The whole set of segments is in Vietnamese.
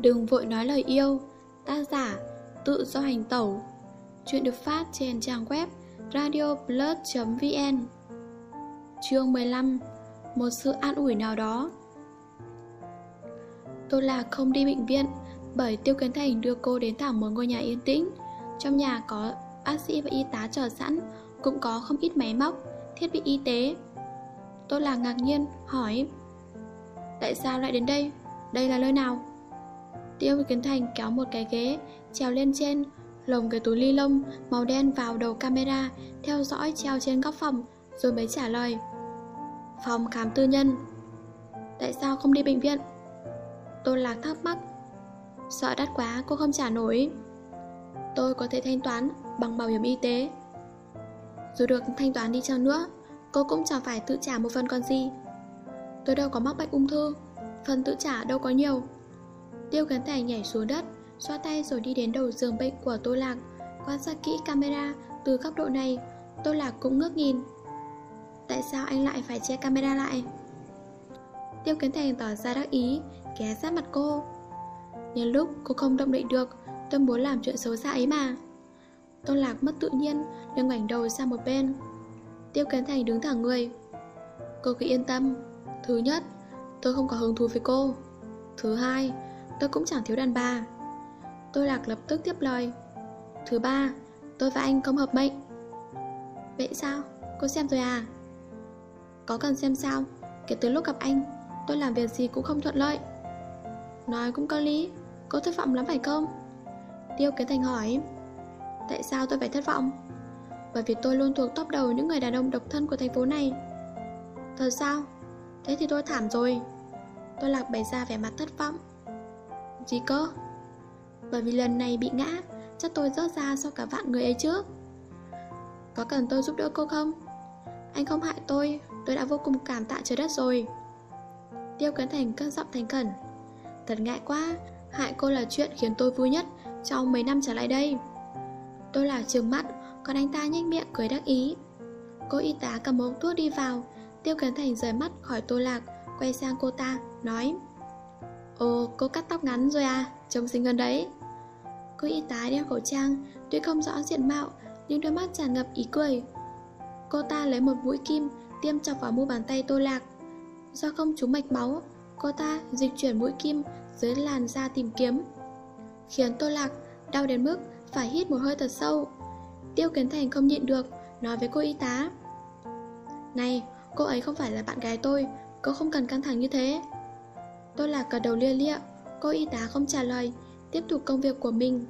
Đừng vội nói lời yêu. Tác giả Tự do hành tẩu. Chuyện được phát trên trang web radioplus.vn Chương 15 Một sự an ủi nào đó. Tôi là không đi bệnh viện Bởi Tiêu Kiến Thành đưa cô đến thẳng một ngôi nhà yên tĩnh. Trong nhà có bác sĩ và y tá chờ sẵn Cũng có không ít máy móc, thiết bị y tế. Tôi là ngạc nhiên, hỏi Tại sao lại đến đây? Đây là nơi nào? Tiêu Kiến Thành kéo một cái ghế, trèo lên trên, lồng cái túi ly lông màu đen vào đầu camera, theo dõi treo trên góc phòng, rồi mới trả lời. Phòng khám tư nhân. Tại sao không đi bệnh viện? Tôi lạc thắc mắc. Sợ đắt quá, cô không trả nổi. Tôi có thể thanh toán bằng bảo hiểm y tế. Dù được thanh toán đi chăng nữa, cô cũng chẳng phải tự trả một phần còn gì. Tôi đâu có mắc bệnh ung thư, phần tự trả đâu có nhiều. Tiêu Cấn Thành nhảy xuống đất, xoa tay rồi đi đến đầu giường bệnh của Tô Lạc, quan sát kỹ camera từ góc độ này, Tô Lạc cũng ngước nhìn. Tại sao anh lại phải che camera lại? Tiêu Kiến Thành tỏ ra đắc ý, ghé sát mặt cô. Nhân lúc cô không động đậy được, tôi muốn làm chuyện xấu xa ấy mà. Tô Lạc mất tự nhiên, nên ngoảnh đầu sang một bên. Tiêu Kiến Thành đứng thẳng người. Cô cứ yên tâm. Thứ nhất, tôi không có hứng thú với cô. Thứ hai, tôi cũng chẳng thiếu đàn bà Tôi lạc lập tức tiếp lời Thứ ba, tôi và anh không hợp mệnh Vậy sao? Cô xem rồi à? Có cần xem sao? Kể từ lúc gặp anh, tôi làm việc gì cũng không thuận lợi Nói cũng có lý, cô thất vọng lắm phải không? Tiêu Kiến Thành hỏi Tại sao tôi phải thất vọng? Bởi vì tôi luôn thuộc top đầu những người đàn ông độc thân của thành phố này Thật sao? Thế thì tôi thảm rồi Tôi lạc bày ra vẻ mặt thất vọng gì cơ? Bởi vì lần này bị ngã Chắc tôi rớt ra sau cả vạn người ấy trước Có cần tôi giúp đỡ cô không? Anh không hại tôi Tôi đã vô cùng cảm tạ trời đất rồi. Tiêu Cấn Thành cất giọng thành khẩn. Thật ngại quá Hại cô là chuyện khiến tôi vui nhất Trong mấy năm trở lại đây. Tôi là trường mắt Còn anh ta nhếch miệng cười đắc ý. Cô y tá cầm ống thuốc đi vào Tiêu Cấn Thành rời mắt khỏi tô lạc Quay sang cô ta, nói Ồ, cô cắt tóc ngắn rồi à, trông xinh hơn đấy. Cô y tá đeo khẩu trang, tuy không rõ diện mạo Nhưng đôi mắt tràn ngập ý cười. Cô ta lấy một mũi kim, tiêm chọc vào mu bàn tay tô lạc. Do không trúng mạch máu, cô ta dịch chuyển mũi kim dưới làn da tìm kiếm. Khiến tô lạc đau đến mức phải hít một hơi thật sâu. Tiêu Kiến Thành không nhịn được, nói với cô y tá. Này, cô ấy không phải là bạn gái tôi, cô không cần căng thẳng như thế. Tôi là cả đầu lia lịa Cô y tá không trả lời, Tiếp tục công việc của mình.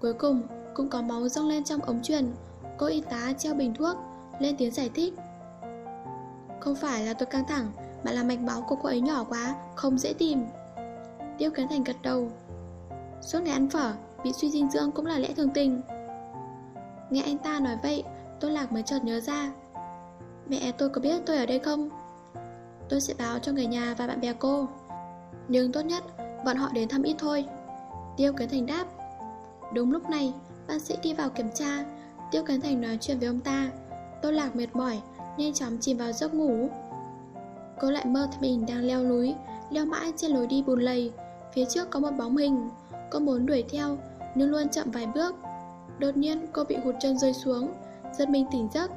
Cuối cùng, cũng có máu dâng lên trong ống truyền, Cô y tá treo bình thuốc, Lên tiếng giải thích. Không phải là tôi căng thẳng, Mà là mạch máu của cô ấy nhỏ quá, Không dễ tìm. Tiêu Kiến Thành gật đầu. Suốt ngày ăn phở, Bị suy dinh dưỡng cũng là lẽ thường tình. Nghe anh ta nói vậy Tôi lạc mới chợt nhớ ra. Mẹ tôi có biết tôi ở đây không? Tôi sẽ báo cho người nhà và bạn bè cô nhưng tốt nhất, bọn họ đến thăm ít thôi. Tiêu Kiến Thành đáp, Đúng lúc này, bác sĩ đi vào kiểm tra. Tiêu Kiến Thành nói chuyện với ông ta. Tô Lạc mệt mỏi, Nhanh chóng chìm vào giấc ngủ. Cô lại mơ thấy mình đang leo núi, Leo mãi trên lối đi bùn lầy. Phía trước có một bóng hình, Cô muốn đuổi theo, Nhưng luôn chậm vài bước. Đột nhiên, cô bị hụt chân rơi xuống, Giật mình tỉnh giấc.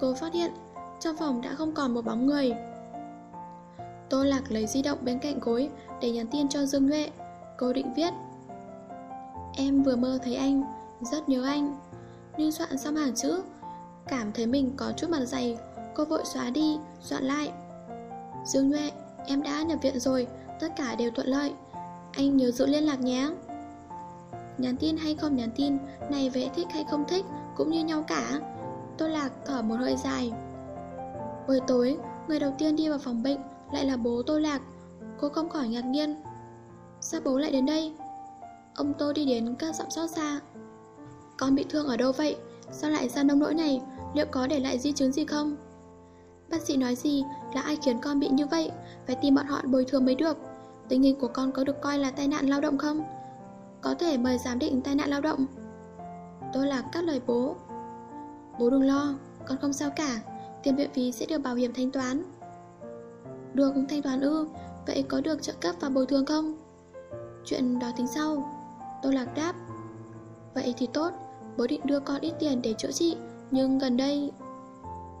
Cô phát hiện, trong phòng đã không còn một bóng người. Tô Lạc lấy di động bên cạnh gối để nhắn tin cho Dương Nhuệ. Cô định viết Em vừa mơ thấy anh, rất nhớ anh. Nhưng soạn xong hàng chữ, cảm thấy mình có chút mặt dày, cô vội xóa đi, soạn lại. Dương Nhuệ, em đã nhập viện rồi, tất cả đều thuận lợi. Anh nhớ giữ liên lạc nhé. Nhắn tin hay không nhắn tin, này vẽ thích hay không thích, cũng như nhau cả. Tô Lạc thở một hơi dài. Buổi tối, người đầu tiên đi vào phòng bệnh lại là bố Tô Lạc. Cô không khỏi ngạc nhiên. Sao bố lại đến đây? Ông Tô đi đến các giọng xót xa. Con bị thương ở đâu vậy? Sao lại ra nông nỗi này? Liệu có để lại di chứng gì không? Bác sĩ nói gì là ai khiến con bị như vậy? Phải tìm bọn họ bồi thường mới được. Tình hình của con có được coi là tai nạn lao động không? Có thể mời giám định tai nạn lao động. Tôi là các lời bố. Bố đừng lo, Con không sao cả. Tiền viện phí sẽ được bảo hiểm thanh toán được thanh toán ư. Vậy có được trợ cấp và bồi thường không? Chuyện đó tính sau. Tô Lạc đáp. Vậy thì tốt, Bố định đưa con ít tiền để chữa trị, Nhưng gần đây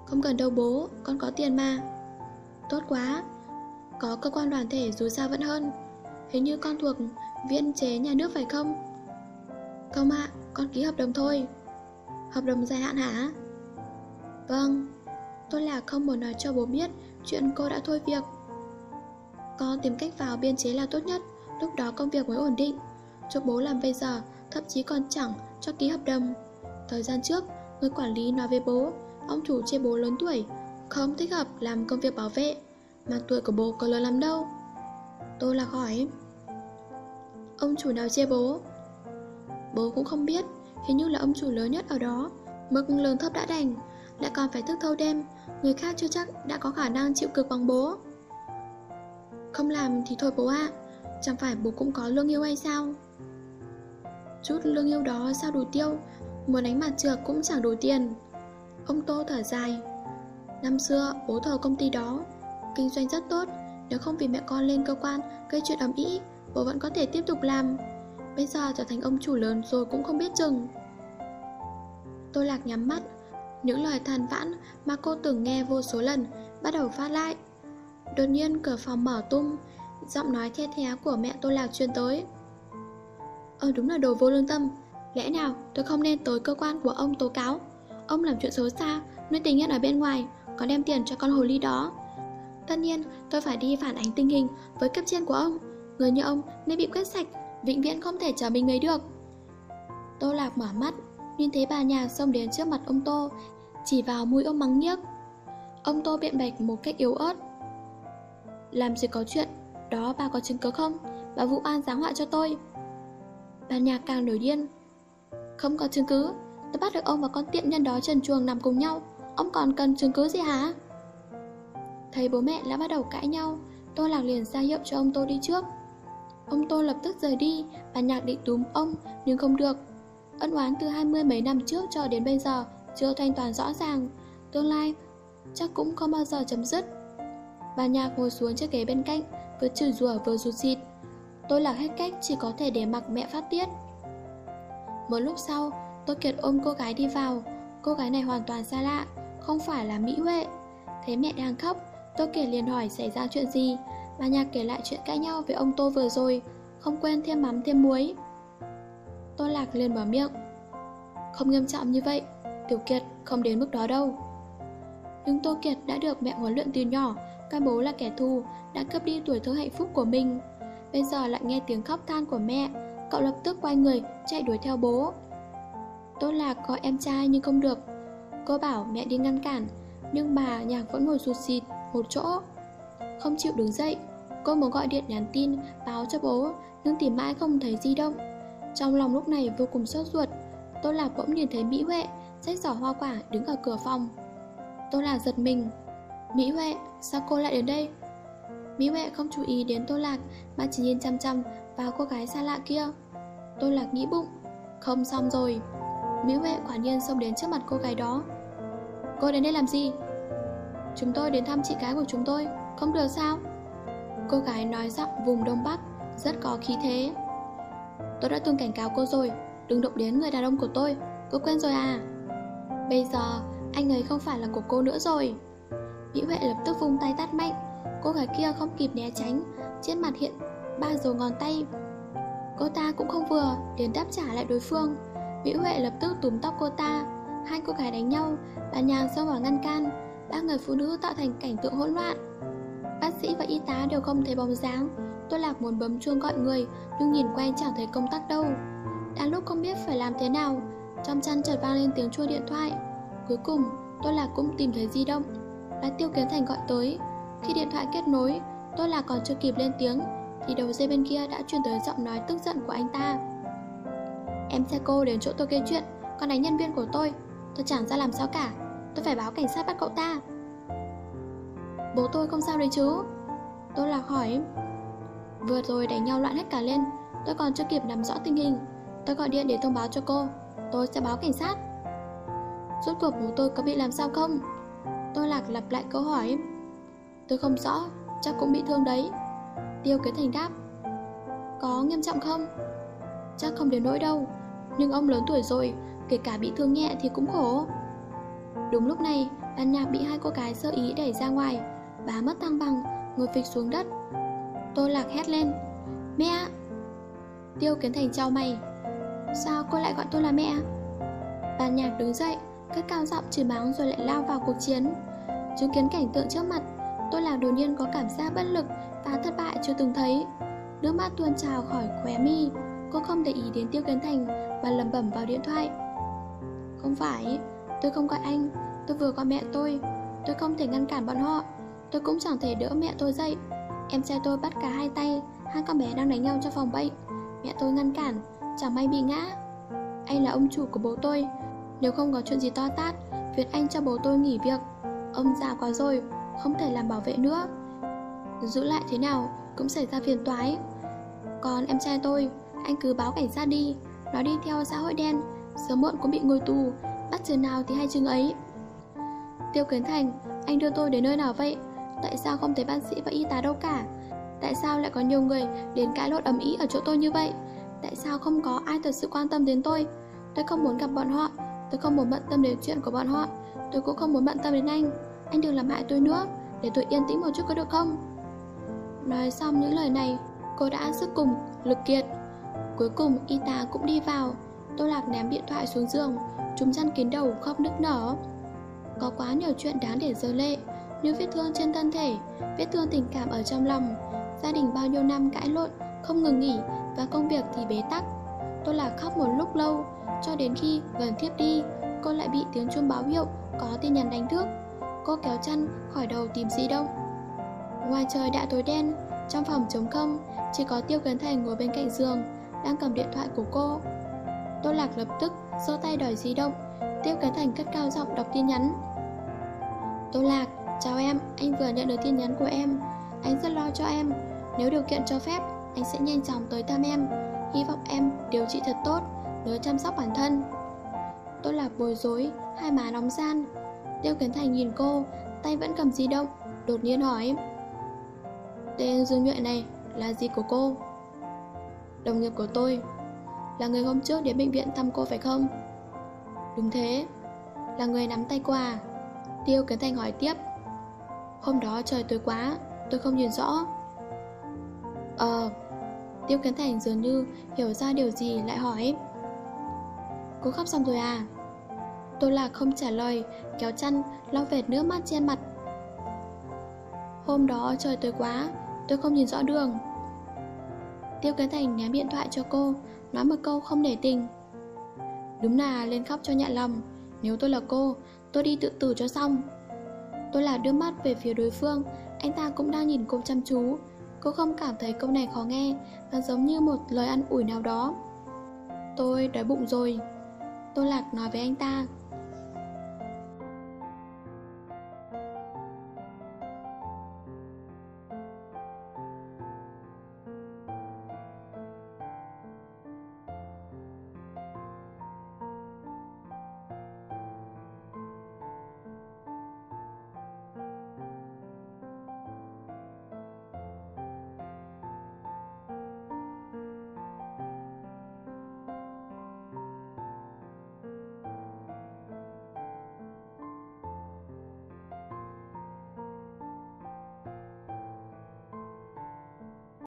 Không cần đâu bố, Con có tiền mà. Tốt quá. Có cơ quan đoàn thể dù sao vẫn hơn. Hình như con thuộc viên chế nhà nước phải không? Không ạ, Con ký hợp đồng thôi. Hợp đồng dài hạn hả? Vâng. Tôi là không muốn nói cho bố biết Chuyện cô đã thôi việc. Con tìm cách vào biên chế là tốt nhất, Lúc đó công việc mới ổn định. Chỗ bố làm bây giờ, Thậm chí còn chẳng cho ký hợp đồng. Thời gian trước, Người quản lý nói với bố, Ông chủ chê bố lớn tuổi, Không thích hợp làm công việc bảo vệ, Mà tuổi của bố có lớn lắm đâu. Tôi là hỏi. Ông chủ nào chê bố? Bố cũng không biết, Hình như là ông chủ lớn nhất ở đó, Mức lương thấp đã đành lại còn phải thức thâu đêm, Người khác chưa chắc đã có khả năng chịu cực bằng bố. Không làm thì thôi bố ạ, Chẳng phải bố cũng có lương yêu hay sao? Chút lương yêu đó sao đủ tiêu, Muốn đánh mặt trượt cũng chẳng đủ tiền. Ông Tô thở dài, Năm xưa bố thờ công ty đó, Kinh doanh rất tốt, Nếu không vì mẹ con lên cơ quan gây chuyện ầm ĩ, Bố vẫn có thể tiếp tục làm. Bây giờ trở thành ông chủ lớn rồi cũng không biết chừng. Tôi lạc nhắm mắt những lời than vãn mà cô từng nghe vô số lần, Bắt đầu phát lại. Đột nhiên, cửa phòng mở tung, Giọng nói the thé của mẹ tôi lạc truyền tới. Ờ đúng là đồ vô lương tâm. Lẽ nào tôi không nên tới cơ quan của ông tố cáo? Ông làm chuyện xấu xa, Nuôi tình nhân ở bên ngoài Còn đem tiền cho con hồ ly đó. Tất nhiên, tôi phải đi phản ánh tình hình Với cấp trên của ông. Người như ông nên bị quét sạch, Vĩnh viễn không thể trở mình ấy được. Tô Lạc mở mắt, Nhìn thấy bà nhà xông đến trước mặt ông Tô chỉ vào mũi ông mắng nhiếc. Ông Tô biện bạch một cách yếu ớt. Làm gì có chuyện, Đó bà có chứng cứ không? Bà vụ an giáng họa cho tôi. Bà nhạc càng nổi điên. Không có chứng cứ, Tôi bắt được ông và con tiện nhân đó trần chuồng nằm cùng nhau. Ông còn cần chứng cứ gì hả? Thấy bố mẹ đã bắt đầu cãi nhau Tôi lạc liền ra hiệu cho ông Tô đi trước. Ông Tô lập tức rời đi, Bà nhạc định túm ông, nhưng không được. Ân oán từ hai mươi mấy năm trước cho đến bây giờ chưa thanh toán rõ ràng, Tương lai chắc cũng không bao giờ chấm dứt. Bà nhạc ngồi xuống chiếc ghế bên cạnh, Vừa chửi rủa vừa rụt rịt. Tôi lạc hết cách chỉ có thể để mặc mẹ phát tiết. Một lúc sau, Tôi Kiệt ôm cô gái đi vào. Cô gái này hoàn toàn xa lạ, Không phải là Mỹ Huệ. Thấy mẹ đang khóc, Tôi Kiệt liền hỏi xảy ra chuyện gì. Bà nhạc kể lại chuyện cãi nhau với ông Tô vừa rồi, Không quên thêm mắm thêm muối. Tôi Lạc liền mở miệng. Không nghiêm trọng như vậy Tiểu Kiệt không đến mức đó đâu. Nhưng Tô Kiệt đã được mẹ huấn luyện từ nhỏ, Coi bố là kẻ thù, Đã cướp đi tuổi thơ hạnh phúc của mình. Bây giờ lại nghe tiếng khóc than của mẹ, Cậu lập tức quay người, chạy đuổi theo bố. Tô Lạc có em trai nhưng không được. Cô bảo mẹ đi ngăn cản, Nhưng bà nhạc vẫn ngồi sụt xịt một chỗ. Không chịu đứng dậy, Cô muốn gọi điện nhắn tin, báo cho bố, Nhưng tìm mãi không thấy di động. Trong lòng lúc này vô cùng sốt ruột Tô Lạc bỗng nhìn thấy Mỹ Huệ Xách giỏ hoa quả đứng ở cửa phòng. Tô Lạc giật mình. Mỹ Huệ, sao cô lại đến đây? Mỹ Huệ không chú ý đến Tô Lạc, Mà chỉ nhìn chăm chăm vào cô gái xa lạ kia. Tô Lạc nghĩ bụng. Không xong rồi. Mỹ Huệ quả nhiên xông đến trước mặt cô gái đó. Cô đến đây làm gì? Chúng tôi đến thăm chị gái của chúng tôi. Không được sao? Cô gái nói giọng vùng Đông Bắc, Rất có khí thế. Tôi đã từng cảnh cáo cô rồi. Đừng động đến người đàn ông của tôi. Cô quên rồi à? Bây giờ, anh ấy không phải là của cô nữa rồi. Mỹ Huệ lập tức vung tay tát mạnh. Cô gái kia không kịp né tránh, Trên mặt hiện ba dấu ngón tay. Cô ta cũng không vừa, liền đáp trả lại đối phương. Mỹ Huệ lập tức túm tóc cô ta. Hai cô gái đánh nhau, Bà nhàng xông vào ngăn can. Ba người phụ nữ tạo thành cảnh tượng hỗn loạn. Bác sĩ và y tá đều không thấy bóng dáng. Tôi lạc muốn bấm chuông gọi người, Nhưng nhìn quanh chẳng thấy công tắc đâu. Đang lúc không biết phải làm thế nào trong chăn chợt vang lên tiếng chuông điện thoại. Cuối cùng tôi là cũng tìm thấy di động. Là tiêu kiến thành gọi tới. Khi điện thoại kết nối Tôi là còn chưa kịp lên tiếng, Thì đầu dây bên kia đã truyền tới giọng nói tức giận của anh ta. Em xe cô đến chỗ tôi gây chuyện Còn đánh nhân viên của tôi. Tôi chẳng ra làm sao cả, Tôi phải báo cảnh sát bắt cậu ta. Bố tôi không sao đấy chứ? Tôi là hỏi. Vừa rồi đánh nhau loạn hết cả lên, Tôi còn chưa kịp nắm rõ tình hình. Tôi gọi điện để thông báo cho cô. Tôi sẽ báo cảnh sát. Rốt cuộc bố tôi có bị làm sao không? Tôi lạc lặp lại câu hỏi. Tôi không rõ, Chắc cũng bị thương đấy. Tiêu kế thành đáp. Có nghiêm trọng không? Chắc không đến nỗi đâu, Nhưng ông lớn tuổi rồi, Kể cả bị thương nhẹ thì cũng khổ. Đúng lúc này, Ban nhạc bị hai cô gái sơ ý đẩy ra ngoài. Bà mất thăng bằng, Ngồi phịch xuống đất. Tôi lạc hét lên. Mẹ Tiêu kiến thành trao mày. Sao cô lại gọi tôi là mẹ? Ban nhạc đứng dậy, Cất cao giọng chửi báng rồi lại lao vào cuộc chiến. Chứng kiến cảnh tượng trước mặt, Tôi là đột nhiên có cảm giác bất lực Và thất bại chưa từng thấy. Nước mắt tuôn trào khỏi khóe mi, Cô không để ý đến Tiêu Kiến Thành Và lầm bẩm vào điện thoại. Không phải, Tôi không gọi anh, Tôi vừa gọi mẹ tôi. Tôi không thể ngăn cản bọn họ, Tôi cũng chẳng thể đỡ mẹ tôi dậy. Em trai tôi bắt cả hai tay, Hai con bé đang đánh nhau trong phòng bệnh. Mẹ tôi ngăn cản Chẳng may bị ngã. Anh là ông chủ của bố tôi. Nếu không có chuyện gì to tát, Việc anh cho bố tôi nghỉ việc. Ông già quá rồi, Không thể làm bảo vệ nữa. Giữ lại thế nào Cũng xảy ra phiền toái. Còn em trai tôi, Anh cứ báo cảnh sát đi. Nó đi theo xã hội đen, Sớm muộn cũng bị ngồi tù. Bắt chừng nào thì hay chừng ấy. Tiêu Kiến Thành, Anh đưa tôi đến nơi nào vậy? Tại sao không thấy bác sĩ và y tá đâu cả? Tại sao lại có nhiều người đến cãi lộn ầm ĩ ở chỗ tôi như vậy? Tại sao không có ai thật sự quan tâm đến tôi? Tôi không muốn gặp bọn họ. Tôi không muốn bận tâm đến chuyện của bọn họ. Tôi cũng không muốn bận tâm đến anh. Anh đừng làm hại tôi nữa Để tôi yên tĩnh một chút có được không? Nói xong những lời này Cô đã sức cùng, lực kiệt. Cuối cùng y tá cũng đi vào. Tô Lạc ném điện thoại xuống giường Chúng chăn kín đầu khóc nức nở. Có quá nhiều chuyện đáng để rơi lệ Như vết thương trên thân thể Vết thương tình cảm ở trong lòng. Gia đình bao nhiêu năm cãi lộn Không ngừng nghỉ và công việc thì bế tắc. Tôi Lạc khóc một lúc lâu Cho đến khi gần thiếp đi Cô lại bị tiếng chuông báo hiệu Có tin nhắn đánh thức. Cô kéo chăn khỏi đầu tìm gì động. Ngoài trời đã tối đen Trong phòng trống không Chỉ có Tiêu Kiến Thành ngồi bên cạnh giường Đang cầm điện thoại của cô. Tô Lạc lập tức giơ tay đòi di động. Tiêu Kiến Thành cất cao giọng đọc tin nhắn. Tô Lạc, chào em, anh vừa nhận được tin nhắn của em. Anh rất lo cho em. Nếu điều kiện cho phép, anh sẽ nhanh chóng tới thăm em. Hy vọng em điều trị thật tốt Nhớ chăm sóc bản thân. Tôi là bối rối, hai má nóng gian. Tiêu Kiến Thành nhìn cô, tay vẫn cầm di động Đột nhiên hỏi. Tên Dương Nhuệ này là gì của cô? Đồng nghiệp của tôi. Là người hôm trước đến bệnh viện thăm cô phải không? Đúng thế Là người nắm tay quà Tiêu Kiến Thành hỏi tiếp. Hôm đó trời tối quá Tôi không nhìn rõ. Ờ Tiêu Kiến Thành dường như hiểu ra điều gì lại hỏi. Cô khóc xong rồi à? Tôi là không trả lời, Kéo chăn, lau vệt nước mắt trên mặt. Hôm đó trời tối quá, Tôi không nhìn rõ đường. Tiêu Kiến Thành ném điện thoại cho cô, Nói một câu không để tình. Đúng là lên khóc cho nhẹ lòng, Nếu tôi là cô, Tôi đi tự tử cho xong. Tôi là đưa mắt về phía đối phương, Anh ta cũng đang nhìn cô chăm chú Cô không cảm thấy câu này khó nghe Và giống như một lời ăn ủi nào đó. Tôi đói bụng rồi. Tôi lạc nói với anh ta.